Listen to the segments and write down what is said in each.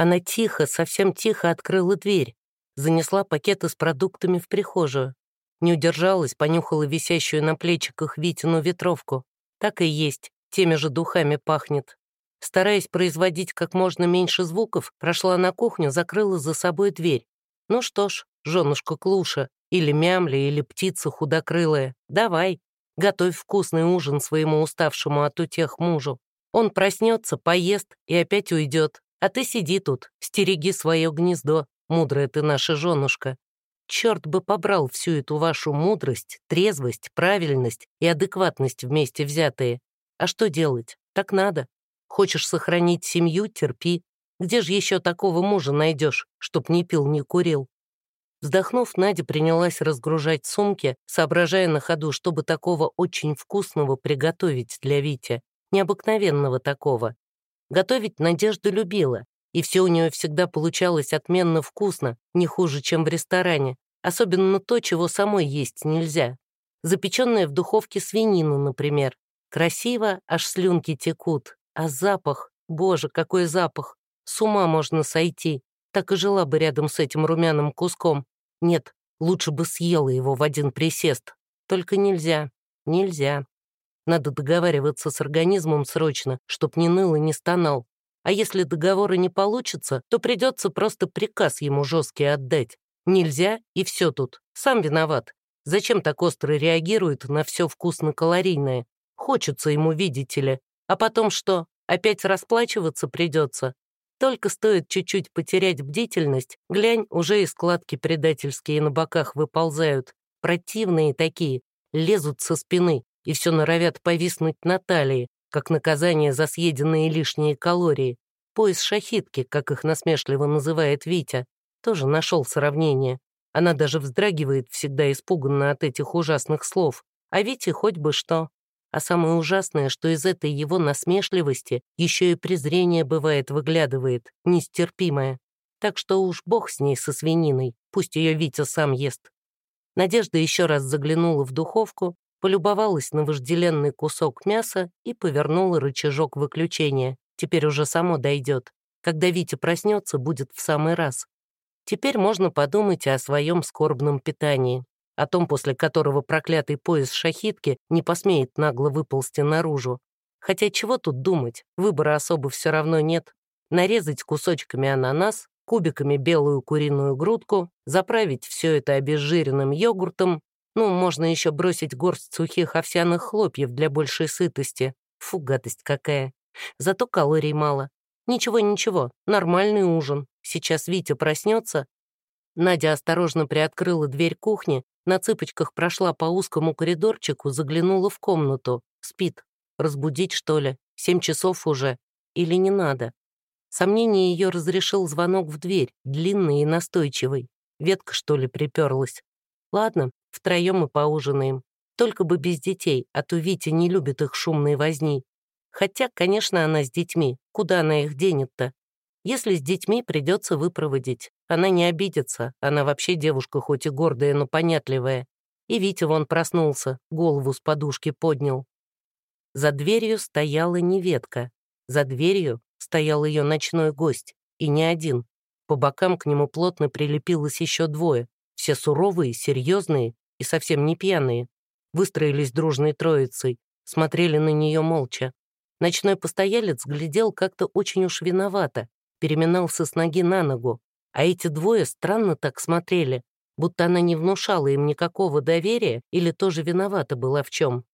Она тихо, совсем тихо открыла дверь, занесла пакеты с продуктами в прихожую. Не удержалась, понюхала висящую на плечиках Витину ветровку. Так и есть, теми же духами пахнет. Стараясь производить как можно меньше звуков, прошла на кухню, закрыла за собой дверь. Ну что ж, женушка Клуша, или мямля, или птица худокрылая, давай, готовь вкусный ужин своему уставшему от утех мужу. Он проснется, поест и опять уйдет, а ты сиди тут, стереги свое гнездо, мудрая ты наша женушка. Черт бы побрал всю эту вашу мудрость, трезвость, правильность и адекватность вместе взятые. А что делать? Так надо. Хочешь сохранить семью — терпи. Где же еще такого мужа найдешь, чтоб не пил, не курил? Вздохнув, Надя принялась разгружать сумки, соображая на ходу, чтобы такого очень вкусного приготовить для Вити, необыкновенного такого. Готовить Надежда любила, и все у нее всегда получалось отменно вкусно, не хуже, чем в ресторане, особенно то, чего самой есть нельзя. Запеченная в духовке свинина, например. Красиво, аж слюнки текут, а запах, боже, какой запах! С ума можно сойти. Так и жила бы рядом с этим румяным куском. Нет, лучше бы съела его в один присест. Только нельзя, нельзя. Надо договариваться с организмом срочно, чтоб не ныл и не стонал. А если договора не получится, то придется просто приказ ему жесткий отдать. Нельзя, и все тут. Сам виноват. Зачем так остро реагирует на все вкусно-калорийное? Хочется ему, видите ли. А потом что, опять расплачиваться придется? Только стоит чуть-чуть потерять бдительность, глянь, уже и складки предательские на боках выползают. Противные такие, лезут со спины и все норовят повиснуть на талии, как наказание за съеденные лишние калории. Пояс шахитки, как их насмешливо называет Витя, тоже нашел сравнение. Она даже вздрагивает всегда испуганно от этих ужасных слов. А Вите хоть бы что. А самое ужасное, что из этой его насмешливости еще и презрение бывает выглядывает, нестерпимое. Так что уж бог с ней со свининой, пусть ее Витя сам ест. Надежда еще раз заглянула в духовку, полюбовалась на вожделенный кусок мяса и повернула рычажок выключения. Теперь уже само дойдет. Когда Витя проснется, будет в самый раз. Теперь можно подумать о своем скорбном питании о том, после которого проклятый пояс шахитки не посмеет нагло выползти наружу. Хотя чего тут думать, выбора особо все равно нет. Нарезать кусочками ананас, кубиками белую куриную грудку, заправить все это обезжиренным йогуртом, ну, можно еще бросить горсть сухих овсяных хлопьев для большей сытости. Фу, гадость какая. Зато калорий мало. Ничего-ничего, нормальный ужин. Сейчас Витя проснется. Надя осторожно приоткрыла дверь кухни на цыпочках прошла по узкому коридорчику, заглянула в комнату. Спит. Разбудить, что ли? Семь часов уже. Или не надо? Сомнение ее разрешил звонок в дверь, длинный и настойчивый. Ветка, что ли, приперлась. Ладно, втроем мы поужинаем. Только бы без детей, а то Витя не любит их шумной возни. Хотя, конечно, она с детьми. Куда она их денет-то? Если с детьми, придется выпроводить. Она не обидится, она вообще девушка хоть и гордая, но понятливая. И Витя вон проснулся, голову с подушки поднял. За дверью стояла неветка. За дверью стоял ее ночной гость. И не один. По бокам к нему плотно прилепилось еще двое. Все суровые, серьезные и совсем не пьяные. Выстроились дружной троицей, смотрели на нее молча. Ночной постоялец глядел как-то очень уж виновато, переминался с ноги на ногу, а эти двое странно так смотрели, будто она не внушала им никакого доверия или тоже виновата была в чем.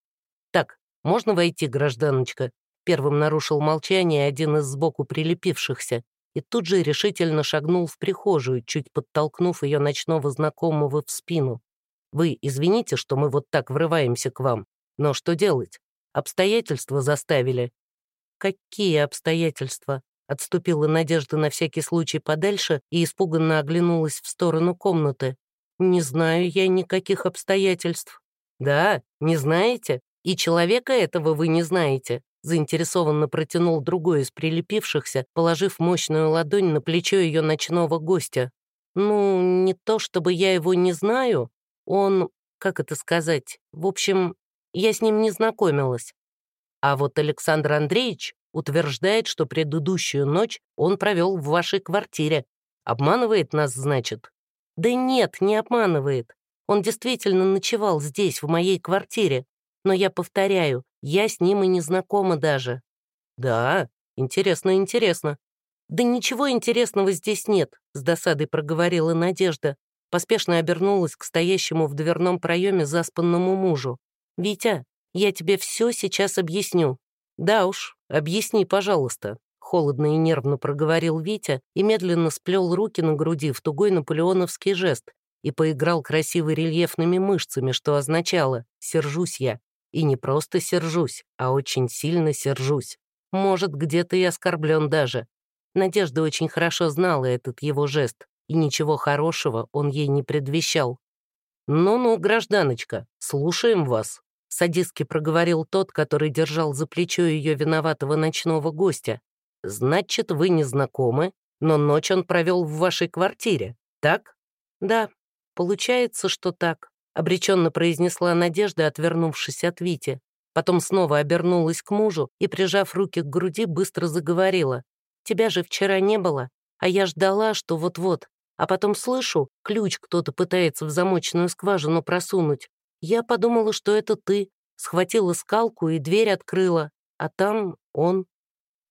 «Так, можно войти, гражданочка?» Первым нарушил молчание один из сбоку прилепившихся и тут же решительно шагнул в прихожую, чуть подтолкнув ее ночного знакомого в спину. «Вы извините, что мы вот так врываемся к вам, но что делать? Обстоятельства заставили». «Какие обстоятельства?» Отступила Надежда на всякий случай подальше и испуганно оглянулась в сторону комнаты. «Не знаю я никаких обстоятельств». «Да, не знаете? И человека этого вы не знаете?» заинтересованно протянул другой из прилепившихся, положив мощную ладонь на плечо ее ночного гостя. «Ну, не то чтобы я его не знаю. Он, как это сказать, в общем, я с ним не знакомилась. А вот Александр Андреевич утверждает, что предыдущую ночь он провел в вашей квартире. Обманывает нас, значит? Да нет, не обманывает. Он действительно ночевал здесь, в моей квартире. Но я повторяю, я с ним и не знакома даже. Да, интересно, интересно. Да ничего интересного здесь нет, с досадой проговорила Надежда. Поспешно обернулась к стоящему в дверном проеме заспанному мужу. «Витя, я тебе все сейчас объясню». «Да уж, объясни, пожалуйста», — холодно и нервно проговорил Витя и медленно сплел руки на груди в тугой наполеоновский жест и поиграл красиво рельефными мышцами, что означало «сержусь я». И не просто сержусь, а очень сильно сержусь. Может, где-то и оскорблен даже. Надежда очень хорошо знала этот его жест, и ничего хорошего он ей не предвещал. «Ну-ну, гражданочка, слушаем вас», — садистски проговорил тот, который держал за плечо ее виноватого ночного гостя. «Значит, вы не знакомы, но ночь он провел в вашей квартире, так?» «Да, получается, что так», обреченно произнесла Надежда, отвернувшись от Вити. Потом снова обернулась к мужу и, прижав руки к груди, быстро заговорила. «Тебя же вчера не было, а я ждала, что вот-вот. А потом слышу, ключ кто-то пытается в замочную скважину просунуть. Я подумала, что это ты. Схватила скалку и дверь открыла. А там он.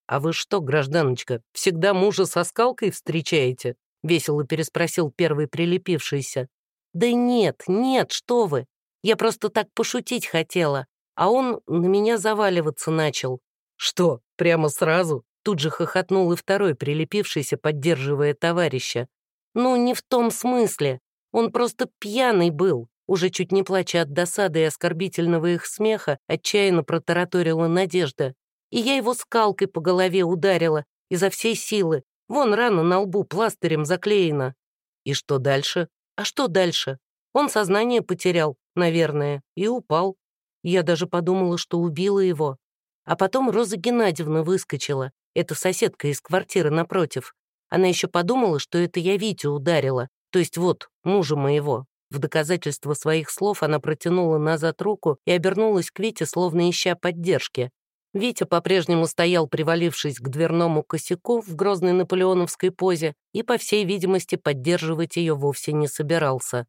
«А вы что, гражданочка, всегда мужа со скалкой встречаете?» — весело переспросил первый прилепившийся. «Да нет, нет, что вы! Я просто так пошутить хотела, а он на меня заваливаться начал». «Что, прямо сразу?» Тут же хохотнул и второй, прилепившийся, поддерживая товарища. «Ну, не в том смысле. Он просто пьяный был». Уже чуть не плача от досады и оскорбительного их смеха, отчаянно протараторила Надежда. И я его скалкой по голове ударила, изо всей силы. Вон рана на лбу пластырем заклеена. И что дальше? А что дальше? Он сознание потерял, наверное, и упал. Я даже подумала, что убила его. А потом Роза Геннадьевна выскочила. Это соседка из квартиры напротив. Она еще подумала, что это я Витю ударила, то есть вот, мужа моего. В доказательство своих слов она протянула назад руку и обернулась к Вите, словно ища поддержки. Витя по-прежнему стоял, привалившись к дверному косяку в грозной наполеоновской позе, и, по всей видимости, поддерживать ее вовсе не собирался.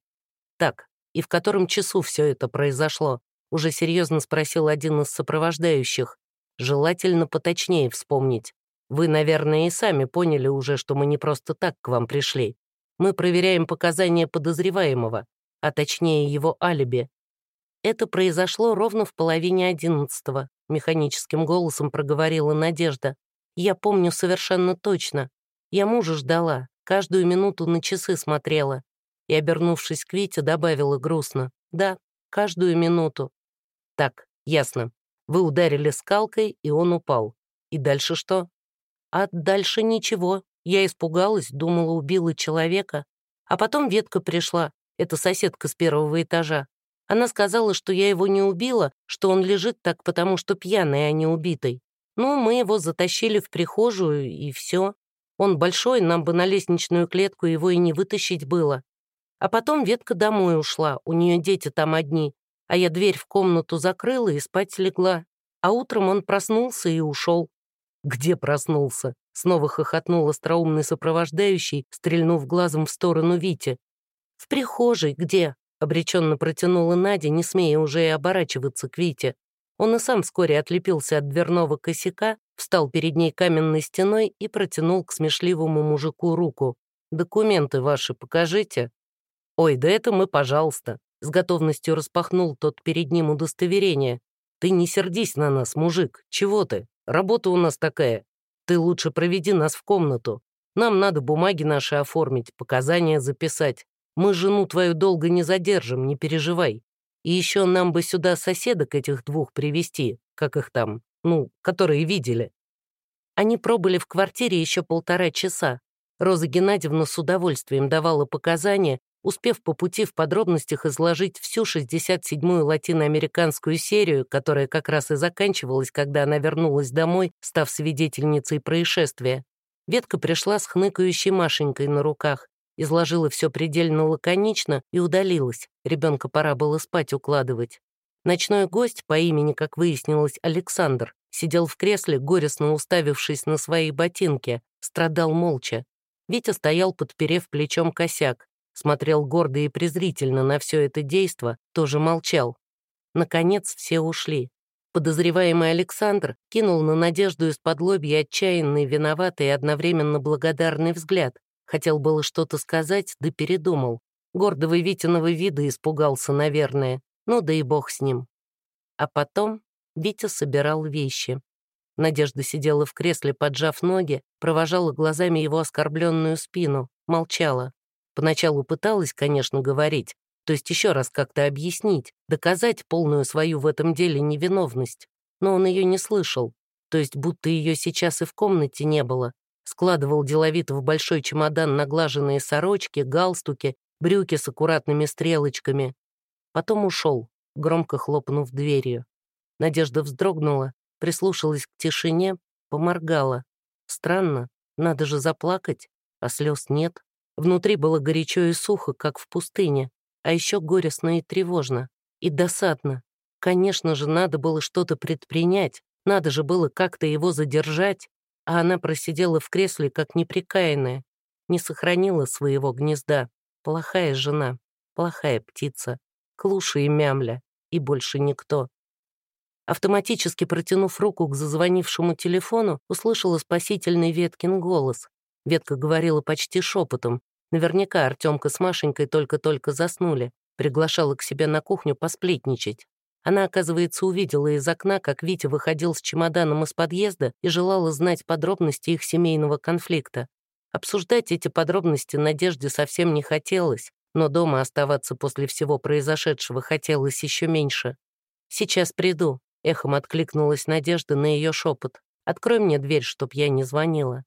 «Так, и в котором часу все это произошло?» Уже серьезно спросил один из сопровождающих. «Желательно поточнее вспомнить. Вы, наверное, и сами поняли уже, что мы не просто так к вам пришли. Мы проверяем показания подозреваемого, а точнее его алиби. Это произошло ровно в половине одиннадцатого, механическим голосом проговорила Надежда. Я помню совершенно точно. Я мужа ждала, каждую минуту на часы смотрела. И, обернувшись к Вите, добавила грустно. Да, каждую минуту. Так, ясно. Вы ударили скалкой, и он упал. И дальше что? А дальше ничего. Я испугалась, думала, убила человека. А потом ветка пришла, это соседка с первого этажа. Она сказала, что я его не убила, что он лежит так, потому что пьяный, а не убитый. Ну, мы его затащили в прихожую, и все. Он большой, нам бы на лестничную клетку его и не вытащить было. А потом ветка домой ушла, у нее дети там одни, а я дверь в комнату закрыла и спать легла. А утром он проснулся и ушел. «Где проснулся?» — снова хохотнул остроумный сопровождающий, стрельнув глазом в сторону Вити. «В прихожей где?» — обреченно протянула Надя, не смея уже и оборачиваться к Вите. Он и сам вскоре отлепился от дверного косяка, встал перед ней каменной стеной и протянул к смешливому мужику руку. «Документы ваши покажите». «Ой, да это мы, пожалуйста», — с готовностью распахнул тот перед ним удостоверение. «Ты не сердись на нас, мужик, чего ты? Работа у нас такая. Ты лучше проведи нас в комнату. Нам надо бумаги наши оформить, показания записать. Мы жену твою долго не задержим, не переживай. И еще нам бы сюда соседок этих двух привести, как их там, ну, которые видели». Они пробыли в квартире еще полтора часа. Роза Геннадьевна с удовольствием давала показания, успев по пути в подробностях изложить всю 67-ю латиноамериканскую серию, которая как раз и заканчивалась, когда она вернулась домой, став свидетельницей происшествия. Ветка пришла с хныкающей Машенькой на руках изложила все предельно лаконично и удалилась. Ребенка пора было спать укладывать. Ночной гость по имени, как выяснилось, Александр, Сидел в кресле, горестно уставившись на свои ботинки, страдал молча. Витя стоял, подперев плечом косяк, смотрел гордо и презрительно на все это действо, тоже молчал. Наконец все ушли. Подозреваемый Александр кинул на Надежду из-под лобья отчаянный, виноватый и одновременно благодарный взгляд. Хотел было что-то сказать, да передумал. Гордого Витиного вида испугался, наверное. Ну да и бог с ним. А потом Витя собирал вещи. Надежда сидела в кресле, поджав ноги, провожала глазами его оскорбленную спину, молчала. Поначалу пыталась, конечно, говорить, то есть еще раз как-то объяснить, доказать полную свою в этом деле невиновность. Но он ее не слышал, то есть будто ее сейчас и в комнате не было. Складывал деловито в большой чемодан наглаженные сорочки, галстуки, брюки с аккуратными стрелочками. Потом ушел, громко хлопнув дверью. Надежда вздрогнула, прислушалась к тишине, поморгала. Странно, надо же заплакать, а слез нет. Внутри было горячо и сухо, как в пустыне, а еще горестно и тревожно, и досадно. Конечно же, надо было что-то предпринять, надо же было как-то его задержать, а она просидела в кресле, как неприкаянная, не сохранила своего гнезда. Плохая жена, плохая птица, клуша и мямля, и больше никто. Автоматически протянув руку к зазвонившему телефону, услышала спасительный Веткин голос. Ветка говорила почти шепотом. Наверняка Артемка с Машенькой только-только заснули. Приглашала к себе на кухню посплетничать. Она, оказывается, увидела из окна, как Витя выходил с чемоданом из подъезда и желала знать подробности их семейного конфликта. Обсуждать эти подробности Надежде совсем не хотелось, но дома оставаться после всего произошедшего хотелось еще меньше. «Сейчас приду», Эхом откликнулась Надежда на ее шепот. «Открой мне дверь, чтоб я не звонила».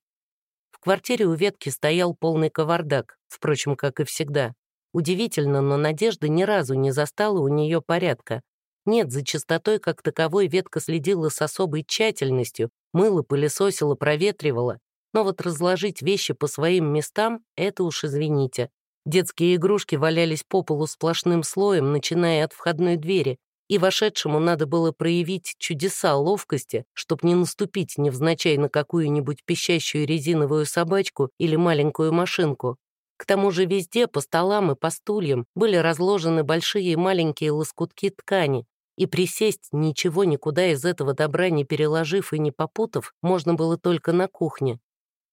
В квартире у ветки стоял полный кавардак, впрочем, как и всегда. Удивительно, но Надежда ни разу не застала у нее порядка. Нет, за чистотой как таковой ветка следила с особой тщательностью, мыла, пылесосила, проветривала. Но вот разложить вещи по своим местам — это уж извините. Детские игрушки валялись по полу сплошным слоем, начиная от входной двери, и вошедшему надо было проявить чудеса ловкости, чтобы не наступить невзначай на какую-нибудь пищащую резиновую собачку или маленькую машинку. К тому же везде, по столам и по стульям, были разложены большие и маленькие лоскутки ткани, и присесть, ничего никуда из этого добра не переложив и не попутав, можно было только на кухне.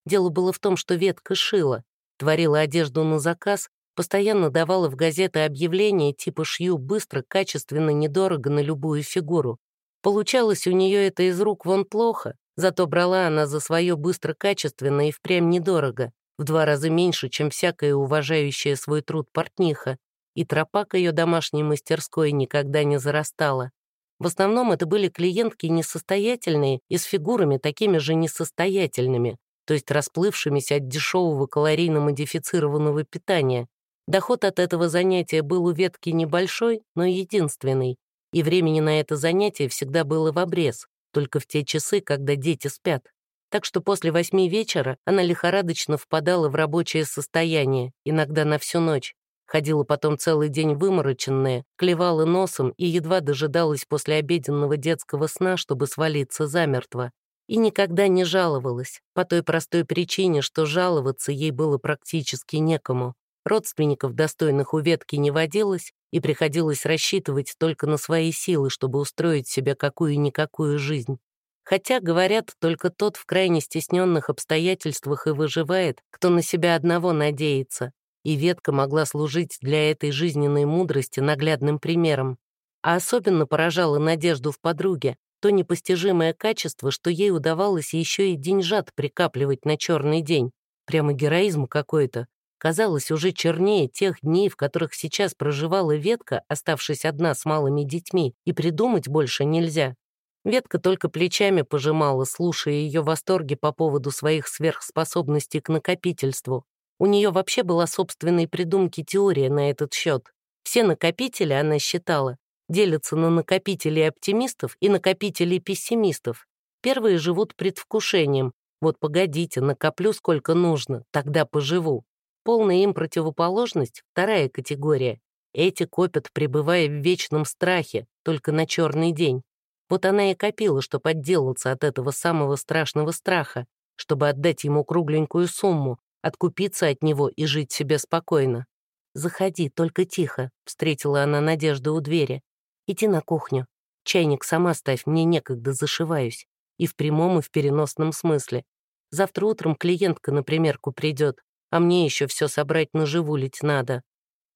Дело было в том, что ветка шила, творила одежду на заказ Постоянно давала в газеты объявления типа «шью быстро, качественно, недорого на любую фигуру». Получалось у нее это из рук вон плохо, зато брала она за свое быстро, качественно и впрямь недорого, в два раза меньше, чем всякая уважающая свой труд портниха, и тропа к ее домашней мастерской никогда не зарастала. В основном это были клиентки несостоятельные и с фигурами такими же несостоятельными, то есть расплывшимися от дешевого калорийно-модифицированного питания, Доход от этого занятия был у ветки небольшой, но единственный, и времени на это занятие всегда было в обрез, только в те часы, когда дети спят. Так что после восьми вечера она лихорадочно впадала в рабочее состояние, иногда на всю ночь. Ходила потом целый день вымороченная, клевала носом и едва дожидалась после обеденного детского сна, чтобы свалиться замертво. И никогда не жаловалась, по той простой причине, что жаловаться ей было практически некому. Родственников, достойных у ветки, не водилось, и приходилось рассчитывать только на свои силы, чтобы устроить себе какую-никакую жизнь. Хотя, говорят, только тот в крайне стесненных обстоятельствах и выживает, кто на себя одного надеется, и ветка могла служить для этой жизненной мудрости наглядным примером. А особенно поражало надежду в подруге, то непостижимое качество, что ей удавалось еще и деньжат прикапливать на черный день. Прямо героизм какой-то, казалось уже чернее тех дней, в которых сейчас проживала ветка, оставшись одна с малыми детьми, и придумать больше нельзя. Ветка только плечами пожимала, слушая ее восторги по поводу своих сверхспособностей к накопительству. У нее вообще была собственной придумки теория на этот счет. Все накопители, она считала, делятся на накопителей оптимистов и накопителей пессимистов. Первые живут предвкушением. Вот погодите, накоплю сколько нужно, тогда поживу. Полная им противоположность — вторая категория. Эти копят, пребывая в вечном страхе, только на черный день. Вот она и копила, чтобы отделаться от этого самого страшного страха, чтобы отдать ему кругленькую сумму, откупиться от него и жить себе спокойно. «Заходи, только тихо», — встретила она Надежду у двери. «Иди на кухню. Чайник сама ставь, мне некогда, зашиваюсь. И в прямом, и в переносном смысле. Завтра утром клиентка на примерку придет, а мне еще все собрать на живулить надо.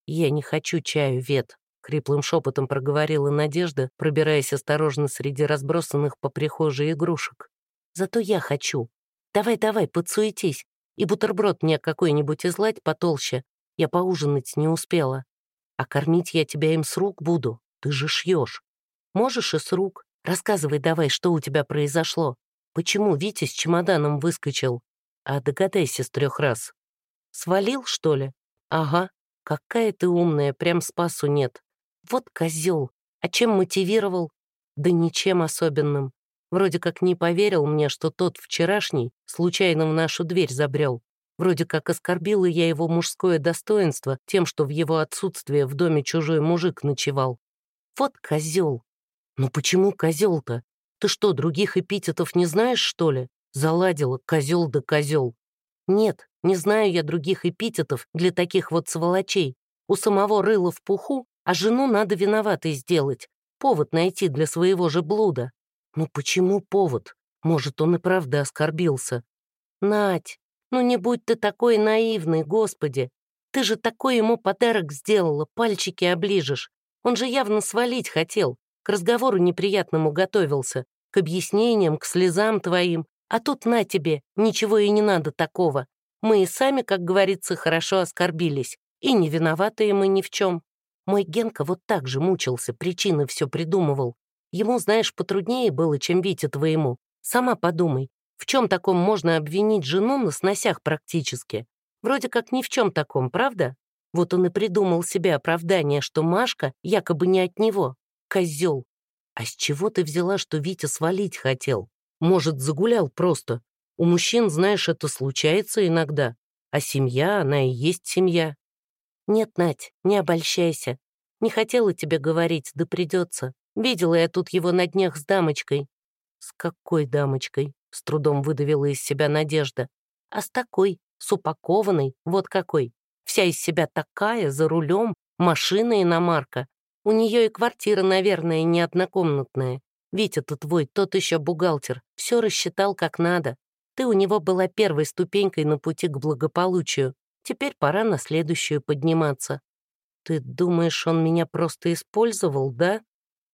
Я не хочу чаю, Вет, — хриплым шепотом проговорила Надежда, пробираясь осторожно среди разбросанных по прихожей игрушек. «Зато я хочу. Давай-давай, подсуетись. И бутерброд мне какой-нибудь излать потолще. Я поужинать не успела. А кормить я тебя им с рук буду. Ты же шьешь. Можешь и с рук. Рассказывай давай, что у тебя произошло. Почему Витя с чемоданом выскочил? А догадайся с трех раз. Свалил, что ли? Ага. Какая ты умная, прям спасу нет. Вот козел. А чем мотивировал? Да ничем особенным. Вроде как не поверил мне, что тот вчерашний случайно в нашу дверь забрел. Вроде как оскорбила я его мужское достоинство тем, что в его отсутствие в доме чужой мужик ночевал. Вот козел. Ну почему козел-то? Ты что, других эпитетов не знаешь, что ли? Заладила, козел да козел. Нет, не знаю я других эпитетов для таких вот сволочей. У самого рыла в пуху, а жену надо виноватой сделать. Повод найти для своего же блуда. Ну почему повод? Может, он и правда оскорбился. Надь, ну не будь ты такой наивный, господи. Ты же такой ему подарок сделала, пальчики оближешь. Он же явно свалить хотел, к разговору неприятному готовился, к объяснениям, к слезам твоим. А тут на тебе, ничего и не надо такого. Мы и сами, как говорится, хорошо оскорбились. И не виноватые мы ни в чем. Мой Генка вот так же мучился, причины все придумывал. Ему, знаешь, потруднее было, чем Вите твоему. Сама подумай, в чем таком можно обвинить жену на сносях практически? Вроде как ни в чем таком, правда? Вот он и придумал себе оправдание, что Машка якобы не от него. Козел. А с чего ты взяла, что Витя свалить хотел? Может, загулял просто? У мужчин, знаешь, это случается иногда. А семья, она и есть семья. Нет, Надь, не обольщайся. Не хотела тебе говорить, да придется. Видела я тут его на днях с дамочкой. С какой дамочкой? С трудом выдавила из себя Надежда. А с такой, с упакованной, вот какой. Вся из себя такая, за рулем, машина иномарка. У нее и квартира, наверное, не однокомнатная. Витя-то твой, тот еще бухгалтер, все рассчитал как надо. Ты у него была первой ступенькой на пути к благополучию. Теперь пора на следующую подниматься. Ты думаешь, он меня просто использовал, да?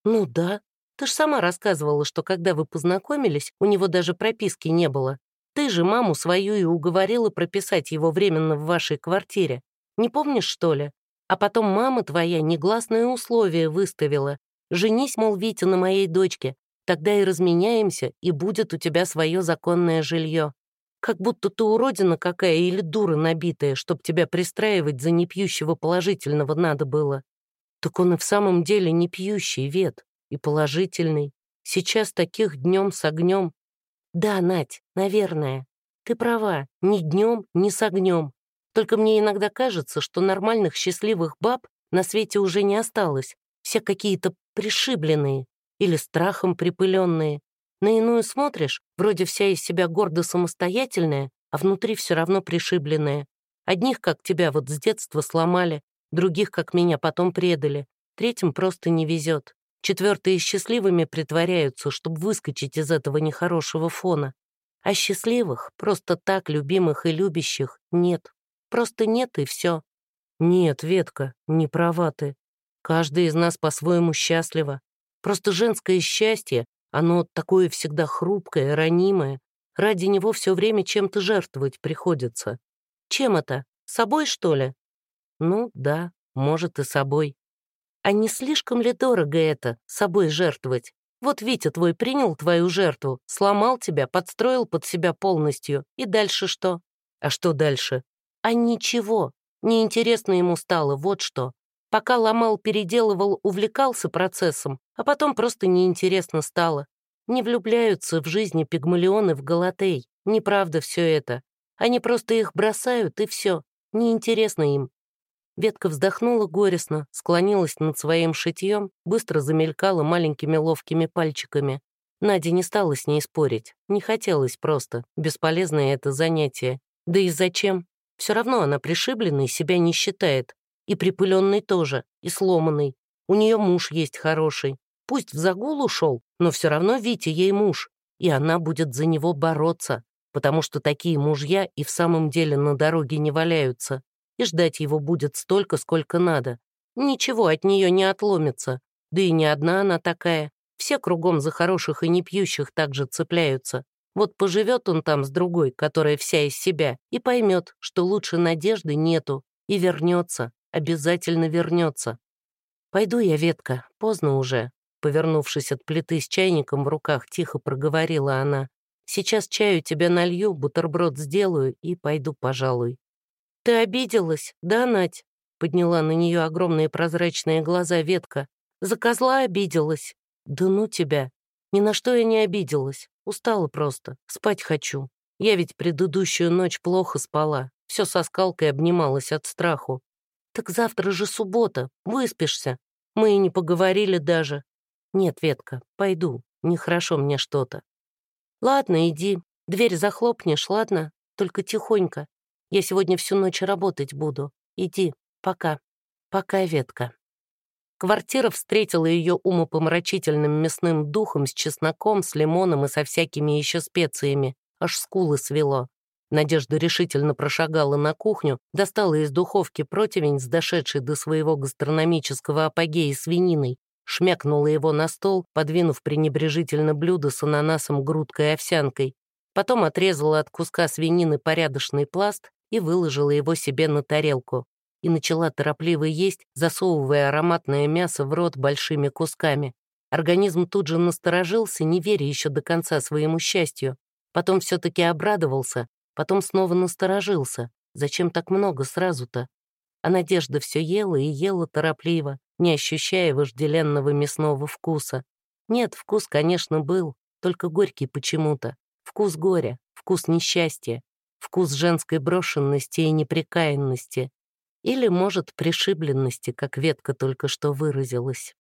Ну да. Ты ж сама рассказывала, что когда вы познакомились, у него даже прописки не было. Ты же маму свою и уговорила прописать его временно в вашей квартире. Не помнишь, что ли? А потом мама твоя негласное условие выставила. Женись, мол, Витя, на моей дочке. Тогда и разменяемся, и будет у тебя свое законное жилье. Как будто ты уродина какая или дура набитая, чтоб тебя пристраивать за непьющего положительного надо было. Так он и в самом деле не пьющий, Вет, и положительный. Сейчас таких днем с огнем. Да, Надь, наверное. Ты права, ни днем, ни с огнем. Только мне иногда кажется, что нормальных счастливых баб на свете уже не осталось. Все какие-то пришибленные или страхом припыленные. На иную смотришь, вроде вся из себя гордо самостоятельная, а внутри все равно пришибленная. Одних, как тебя, вот с детства сломали, других, как меня, потом предали. Третьим просто не везет. Четвертые счастливыми притворяются, чтобы выскочить из этого нехорошего фона. А счастливых, просто так любимых и любящих, нет. Просто нет, и все. Нет, Ветка, не права ты. Каждый из нас по-своему счастлива. Просто женское счастье, оно такое всегда хрупкое, ранимое. Ради него все время чем-то жертвовать приходится. Чем это? Собой, что ли? Ну, да, может и собой. А не слишком ли дорого это, собой жертвовать? Вот Витя твой принял твою жертву, сломал тебя, подстроил под себя полностью. И дальше что? А что дальше? А ничего, неинтересно ему стало, вот что. Пока ломал, переделывал, увлекался процессом, а потом просто неинтересно стало. Не влюбляются в жизни пигмалионы в Галатей. Неправда все это. Они просто их бросают, и все. Неинтересно им. Ветка вздохнула горестно, склонилась над своим шитьем, быстро замелькала маленькими ловкими пальчиками. Надя не стала с ней спорить, не хотелось просто, бесполезное это занятие. Да и зачем? Все равно она пришибленной себя не считает. И припыленный тоже, и сломанный. У нее муж есть хороший. Пусть в загул ушел, но все равно Витя ей муж. И она будет за него бороться, потому что такие мужья и в самом деле на дороге не валяются и ждать его будет столько, сколько надо. Ничего от нее не отломится. Да и не одна она такая. Все кругом за хороших и не пьющих также цепляются. Вот поживет он там с другой, которая вся из себя, и поймет, что лучше надежды нету, и вернется, обязательно вернется. «Пойду я, ветка, поздно уже», повернувшись от плиты с чайником в руках, тихо проговорила она. «Сейчас чаю тебя налью, бутерброд сделаю и пойду, пожалуй». «Ты обиделась, да, Надь?» — подняла на нее огромные прозрачные глаза ветка. «За козла обиделась?» «Да ну тебя! Ни на что я не обиделась. Устала просто. Спать хочу. Я ведь предыдущую ночь плохо спала. Все со скалкой обнималась от страху. Так завтра же суббота. Выспишься. Мы и не поговорили даже. Нет, Ветка, пойду. Нехорошо мне что-то. Ладно, иди. Дверь захлопнешь, ладно? Только тихонько. Я сегодня всю ночь работать буду. Иди, пока. Пока, ветка». Квартира встретила ее умопомрачительным мясным духом с чесноком, с лимоном и со всякими еще специями. Аж скулы свело. Надежда решительно прошагала на кухню, достала из духовки противень с дошедшей до своего гастрономического апогея свининой, шмякнула его на стол, подвинув пренебрежительно блюдо с ананасом, грудкой и овсянкой. Потом отрезала от куска свинины порядочный пласт и выложила его себе на тарелку. И начала торопливо есть, засовывая ароматное мясо в рот большими кусками. Организм тут же насторожился, не веря еще до конца своему счастью. Потом все-таки обрадовался, потом снова насторожился. Зачем так много сразу-то? А Надежда все ела и ела торопливо, не ощущая вожделенного мясного вкуса. Нет, вкус, конечно, был, только горький почему-то. Вкус горя, вкус несчастья вкус женской брошенности и неприкаянности, или, может, пришибленности, как ветка только что выразилась.